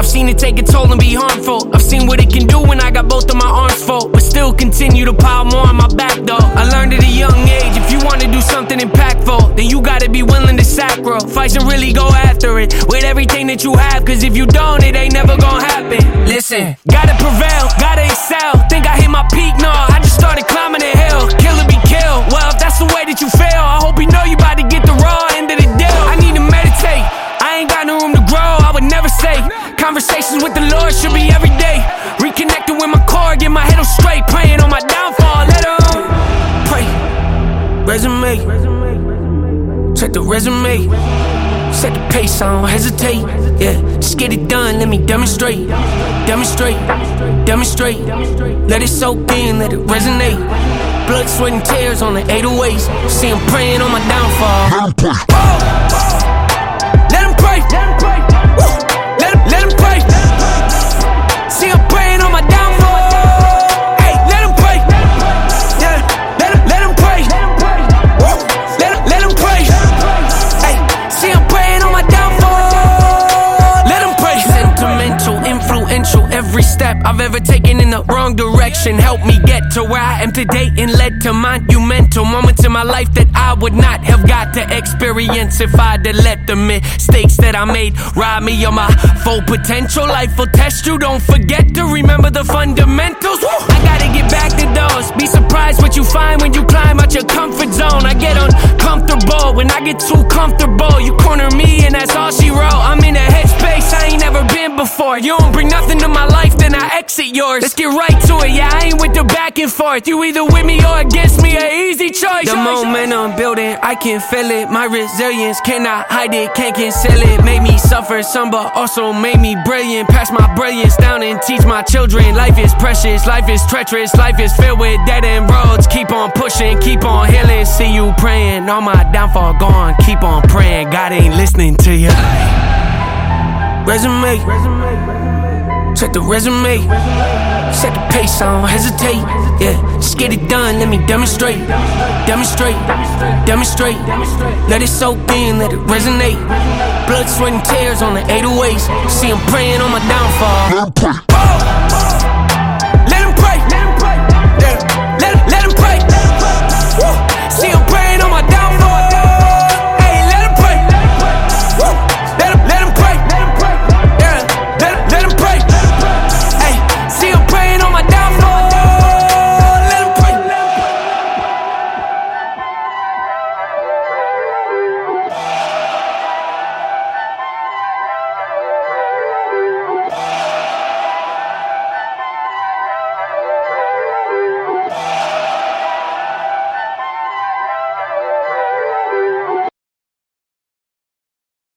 I've seen it take a toll and be harmful. I've seen what it can do when I got both of my arms full, but still continue to pile more on my back though. I learned at a young age if you wanna do something impactful, then you gotta be willing to sacrifice and really go after it with everything that you have. Cause if you don't, it ain't never gonna happen. Listen, gotta prevail, gotta excel. Conversations with the Lord should be every day. Reconnecting with my core, get my head on straight, praying on my downfall. Let him pray. Resume, check the resume. Set the pace, I don't hesitate. Yeah, just get it done, let me demonstrate. Demonstrate, demonstrate. Let it soak in, let it resonate. Blood, sweat, and tears on the 808s. See him praying on my downfall. Oh, oh. Let him pray. Every step I've ever taken in the wrong direction helped me get to where I am today and led to monumental moments in my life that I would not have got to experience if I'd have let the mistakes that I made rob me of my full potential. Life will test you. Don't forget to remember the fundamentals. Woo! I gotta get back to those. Be surprised what you find when you climb out your comfort zone. I get uncomfortable when I get too comfortable. You corner me and that's all she wrote. I'm in a headspace I ain't never been before. You don't bring nothing to my life, then I exit yours. Let's get right to it. Yeah, I ain't with the back and forth. You either with me or against me. A easy The momentum building, I can feel it. My resilience cannot hide it, can't conceal it. Made me suffer some, but also made me brilliant. Pass my brilliance down and teach my children. Life is precious, life is treacherous, life is filled with dead end roads. Keep on pushing, keep on healing. See you praying, all my downfall gone. Keep on praying, God ain't listening to you. Resume, check the resume. Set the pace, I don't hesitate. Yeah, just get it done, let me demonstrate. Demonstrate, demonstrate. Let it soak in, let it resonate. Blood, sweat, and tears on the 808s. See him praying on my downfall.